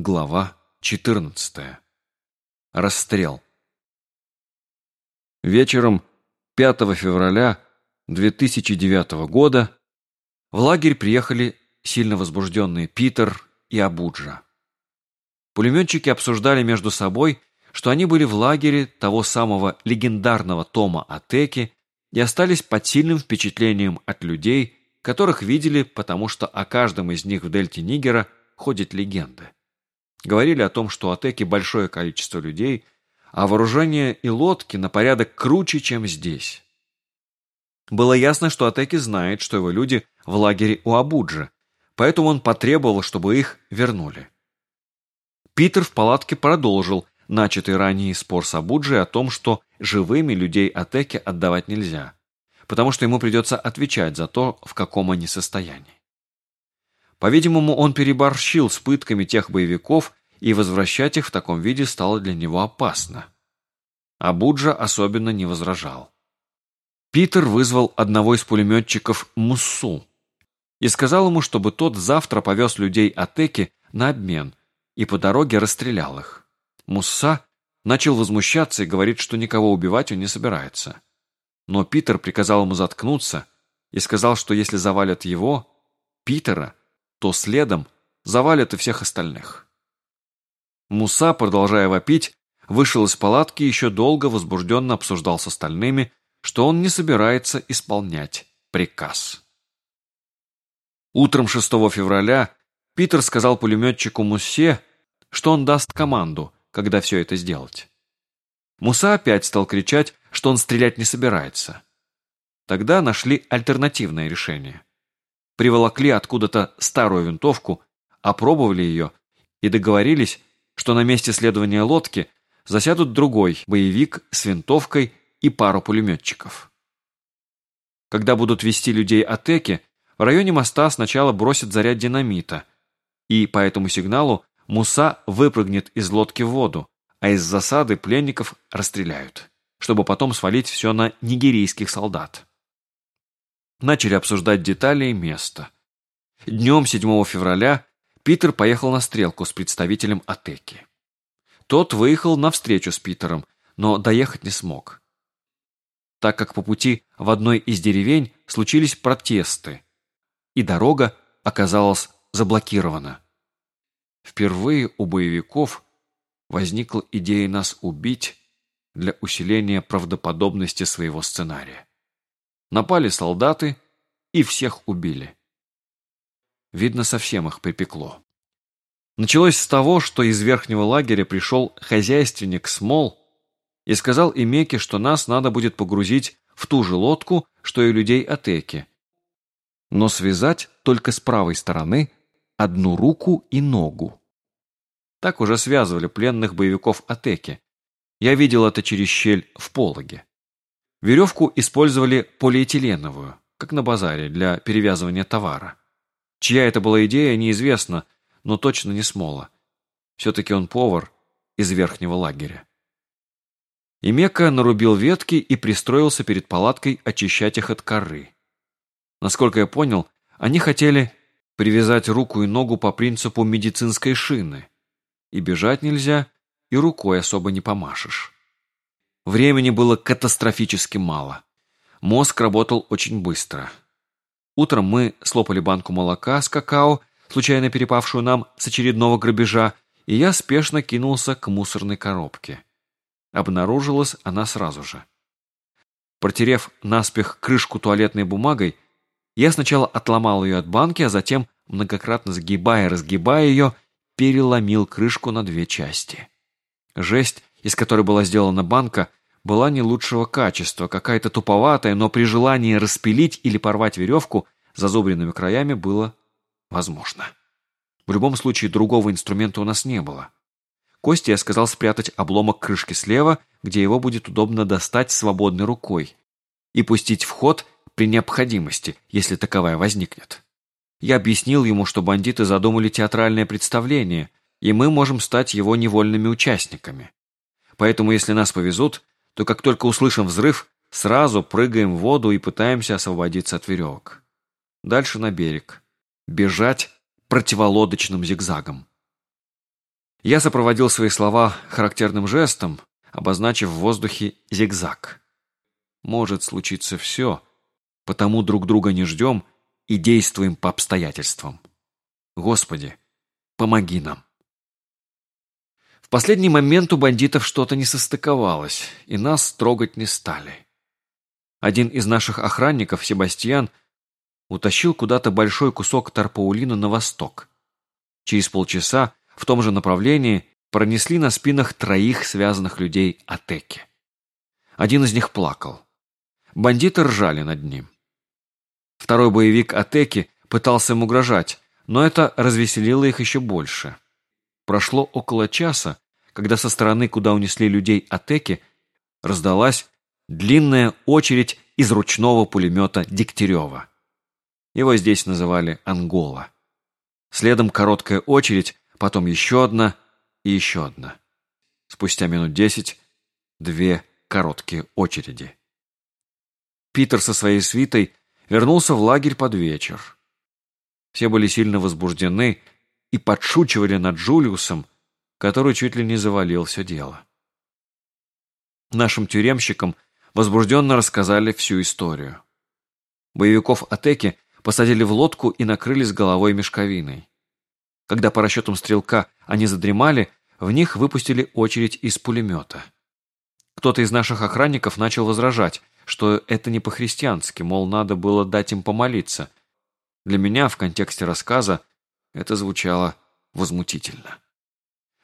Глава 14. Расстрел. Вечером 5 февраля 2009 года в лагерь приехали сильно возбужденные Питер и Абуджа. Пулеметчики обсуждали между собой, что они были в лагере того самого легендарного Тома Атеки и остались под сильным впечатлением от людей, которых видели, потому что о каждом из них в дельте Нигера ходит легенда. Говорили о том, что у Атеки большое количество людей, а вооружение и лодки на порядок круче, чем здесь. Было ясно, что Атеки знает, что его люди в лагере у Абуджи, поэтому он потребовал, чтобы их вернули. Питер в палатке продолжил начатый ранее спор с Абуджи о том, что живыми людей Атеки отдавать нельзя, потому что ему придется отвечать за то, в каком они состоянии. По-видимому, он переборщил с пытками тех боевиков, и возвращать их в таком виде стало для него опасно. Абуджа особенно не возражал. Питер вызвал одного из пулеметчиков Муссу и сказал ему, чтобы тот завтра повез людей Атеки на обмен и по дороге расстрелял их. Мусса начал возмущаться и говорит, что никого убивать он не собирается. Но Питер приказал ему заткнуться и сказал, что если завалят его, Питера, то следом завалят и всех остальных. Муса, продолжая вопить, вышел из палатки и еще долго возбужденно обсуждал с остальными, что он не собирается исполнять приказ. Утром 6 февраля Питер сказал пулеметчику Муссе, что он даст команду, когда все это сделать. Муса опять стал кричать, что он стрелять не собирается. Тогда нашли альтернативное решение приволокли откуда-то старую винтовку, опробовали ее и договорились, что на месте следования лодки засядут другой боевик с винтовкой и пару пулеметчиков. Когда будут вести людей Атеки, в районе моста сначала бросят заряд динамита, и по этому сигналу Муса выпрыгнет из лодки в воду, а из засады пленников расстреляют, чтобы потом свалить все на нигерийских солдат. Начали обсуждать детали и место. Днем 7 февраля Питер поехал на стрелку с представителем Атеки. Тот выехал навстречу с Питером, но доехать не смог. Так как по пути в одной из деревень случились протесты, и дорога оказалась заблокирована. Впервые у боевиков возникла идея нас убить для усиления правдоподобности своего сценария. Напали солдаты и всех убили. Видно, совсем их припекло. Началось с того, что из верхнего лагеря пришел хозяйственник Смол и сказал Имеке, что нас надо будет погрузить в ту же лодку, что и людей Атеки, но связать только с правой стороны одну руку и ногу. Так уже связывали пленных боевиков Атеки. Я видел это через щель в пологе. Веревку использовали полиэтиленовую, как на базаре, для перевязывания товара. Чья это была идея, неизвестно, но точно не Смола. Все-таки он повар из верхнего лагеря. Имека нарубил ветки и пристроился перед палаткой очищать их от коры. Насколько я понял, они хотели привязать руку и ногу по принципу медицинской шины. И бежать нельзя, и рукой особо не помашешь. Времени было катастрофически мало. Мозг работал очень быстро. Утром мы слопали банку молока с какао, случайно перепавшую нам с очередного грабежа, и я спешно кинулся к мусорной коробке. Обнаружилась она сразу же. Протерев наспех крышку туалетной бумагой, я сначала отломал ее от банки, а затем, многократно сгибая и разгибая ее, переломил крышку на две части. Жесть, из которой была сделана банка, была не лучшего качества, какая-то туповатая, но при желании распилить или порвать веревку зазубренными краями было возможно. В любом случае, другого инструмента у нас не было. Косте я сказал спрятать обломок крышки слева, где его будет удобно достать свободной рукой, и пустить в ход при необходимости, если таковая возникнет. Я объяснил ему, что бандиты задумали театральное представление, и мы можем стать его невольными участниками. Поэтому, если нас повезут, то как только услышим взрыв, сразу прыгаем в воду и пытаемся освободиться от веревок. Дальше на берег. Бежать противолодочным зигзагом. Я сопроводил свои слова характерным жестом, обозначив в воздухе зигзаг. Может случиться все, потому друг друга не ждем и действуем по обстоятельствам. Господи, помоги нам. В последний момент у бандитов что-то не состыковалось, и нас трогать не стали. Один из наших охранников, Себастьян, утащил куда-то большой кусок тарпаулина на восток. Через полчаса в том же направлении пронесли на спинах троих связанных людей Атеки. Один из них плакал. Бандиты ржали над ним. Второй боевик Атеки пытался им угрожать, но это развеселило их еще больше. Прошло около часа, когда со стороны, куда унесли людей Атеки, раздалась длинная очередь из ручного пулемета Дегтярева. Его здесь называли Ангола. Следом короткая очередь, потом еще одна и еще одна. Спустя минут десять две короткие очереди. Питер со своей свитой вернулся в лагерь под вечер. Все были сильно возбуждены и подшучивали над Джулиусом, который чуть ли не завалил все дело. Нашим тюремщикам возбужденно рассказали всю историю. Боевиков Атеки посадили в лодку и накрыли с головой мешковиной. Когда по расчетам стрелка они задремали, в них выпустили очередь из пулемета. Кто-то из наших охранников начал возражать, что это не по-христиански, мол, надо было дать им помолиться. Для меня в контексте рассказа это звучало возмутительно.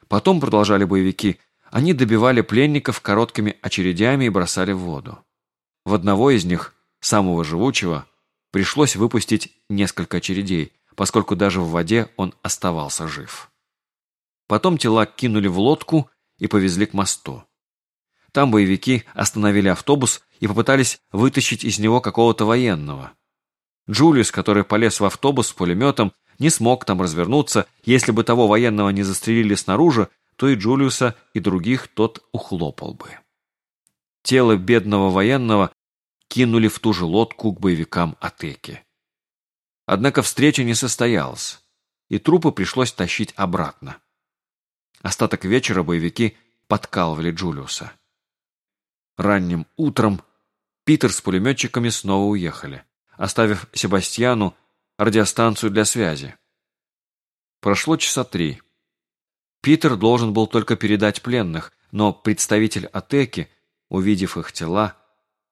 Потом, продолжали боевики, они добивали пленников короткими очередями и бросали в воду. В одного из них, самого живучего, пришлось выпустить несколько очередей, поскольку даже в воде он оставался жив. Потом тела кинули в лодку и повезли к мосту. Там боевики остановили автобус и попытались вытащить из него какого-то военного. Джулиус, который полез в автобус с пулеметом, не смог там развернуться. Если бы того военного не застрелили снаружи, то и Джулиуса, и других тот ухлопал бы. Тело бедного военного кинули в ту же лодку к боевикам Атеки. Однако встреча не состоялась, и трупы пришлось тащить обратно. Остаток вечера боевики подкалывали Джулиуса. Ранним утром Питер с пулеметчиками снова уехали, оставив Себастьяну радиостанцию для связи. Прошло часа три. Питер должен был только передать пленных, но представитель Атеки, увидев их тела,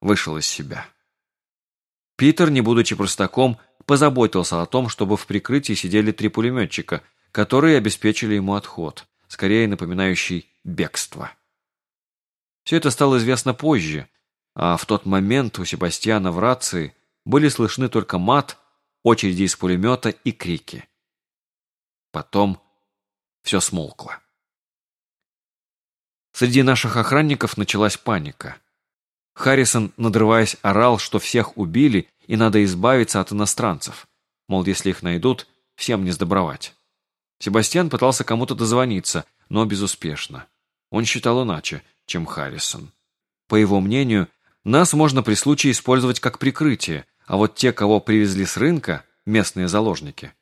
вышел из себя. Питер, не будучи простаком, позаботился о том, чтобы в прикрытии сидели три пулеметчика, которые обеспечили ему отход, скорее напоминающий бегство. Все это стало известно позже, а в тот момент у Себастьяна в рации были слышны только мат, очереди из пулемета и крики. Потом все смолкло. Среди наших охранников началась паника. Харрисон, надрываясь, орал, что всех убили и надо избавиться от иностранцев. Мол, если их найдут, всем не сдобровать. Себастьян пытался кому-то дозвониться, но безуспешно. Он считал иначе, чем Харрисон. По его мнению, нас можно при случае использовать как прикрытие, а вот те, кого привезли с рынка, местные заложники,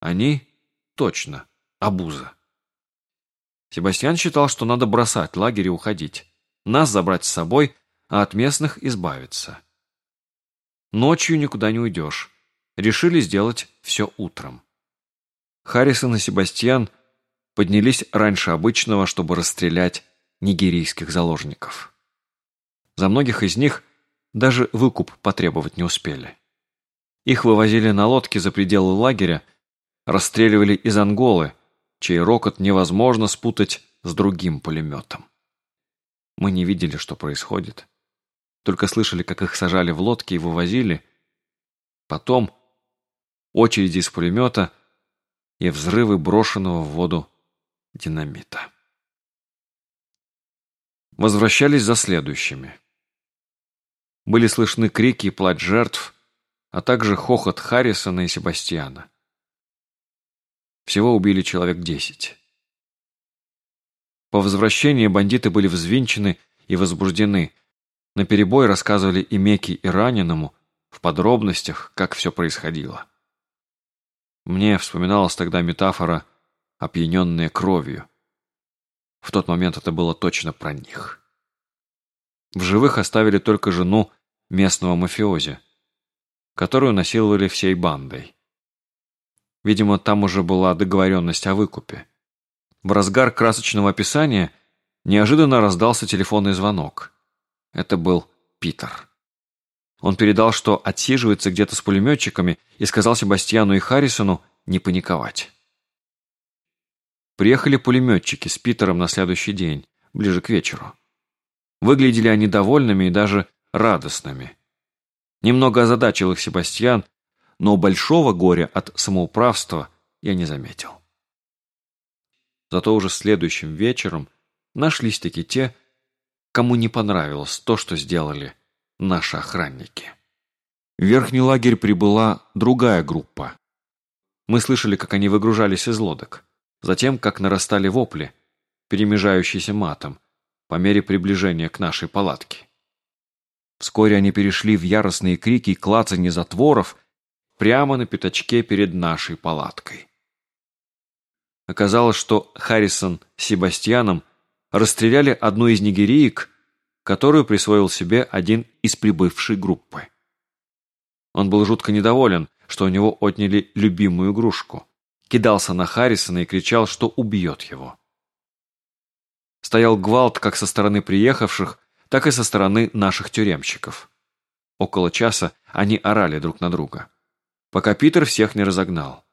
они точно обуза. Себастьян считал, что надо бросать лагерь и уходить. Нас забрать с собой, а от местных избавиться. Ночью никуда не уйдешь. Решили сделать все утром. Харрисон и Себастьян поднялись раньше обычного, чтобы расстрелять нигерийских заложников. За многих из них даже выкуп потребовать не успели. Их вывозили на лодке за пределы лагеря, расстреливали из Анголы, чей рокот невозможно спутать с другим пулеметом. Мы не видели, что происходит. Только слышали, как их сажали в лодки и вывозили. Потом очереди из пулемета и взрывы брошенного в воду динамита. Возвращались за следующими. Были слышны крики и плач жертв, а также хохот Харрисона и Себастьяна. Всего убили человек десять. По возвращении бандиты были взвинчены и возбуждены. На перебой рассказывали и Меки, и раненому, в подробностях, как все происходило. Мне вспоминалась тогда метафора «опьяненная кровью», В тот момент это было точно про них. В живых оставили только жену местного мафиози, которую насиловали всей бандой. Видимо, там уже была договоренность о выкупе. В разгар красочного описания неожиданно раздался телефонный звонок. Это был Питер. Он передал, что отсиживается где-то с пулеметчиками и сказал Себастьяну и Харрисону не паниковать. Приехали пулеметчики с Питером на следующий день, ближе к вечеру. Выглядели они довольными и даже радостными. Немного озадачил их Себастьян, но большого горя от самоуправства я не заметил. Зато уже следующим вечером нашлись-таки те, кому не понравилось то, что сделали наши охранники. В верхний лагерь прибыла другая группа. Мы слышали, как они выгружались из лодок, затем, как нарастали вопли, перемежающиеся матом, по мере приближения к нашей палатке. Вскоре они перешли в яростные крики и клацанье затворов прямо на пятачке перед нашей палаткой. Оказалось, что Харрисон с Себастьяном расстреляли одну из нигериек, которую присвоил себе один из прибывшей группы. Он был жутко недоволен, что у него отняли любимую игрушку, кидался на Харрисона и кричал, что убьет его. Стоял гвалт как со стороны приехавших, так и со стороны наших тюремщиков. Около часа они орали друг на друга, пока Питер всех не разогнал.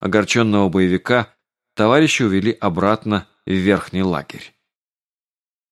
Огорченного боевика товарищи увели обратно в верхний лагерь.